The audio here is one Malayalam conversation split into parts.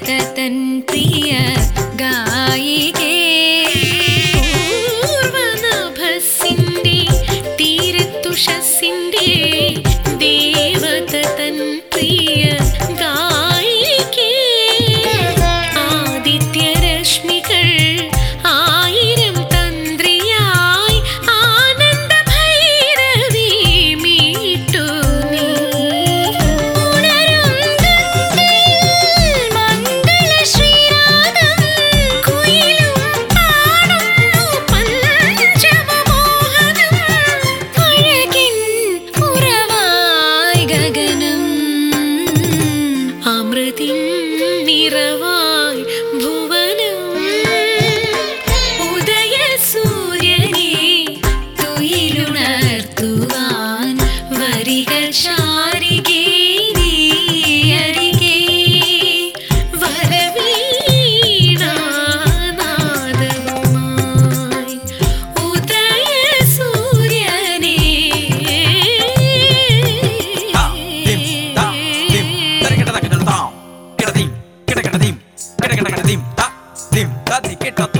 ജഗതൻ പ്രിയ ഗായികേ. പൂർവനഭസിന്റെ തീരത്തുഷസിന്റെ dim da di get up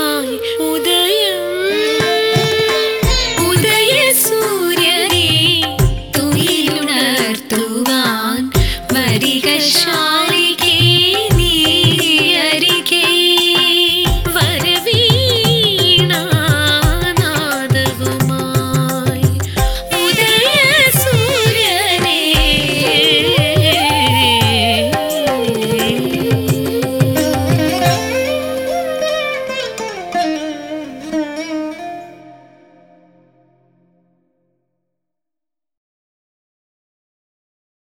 கைகள் ஷாரி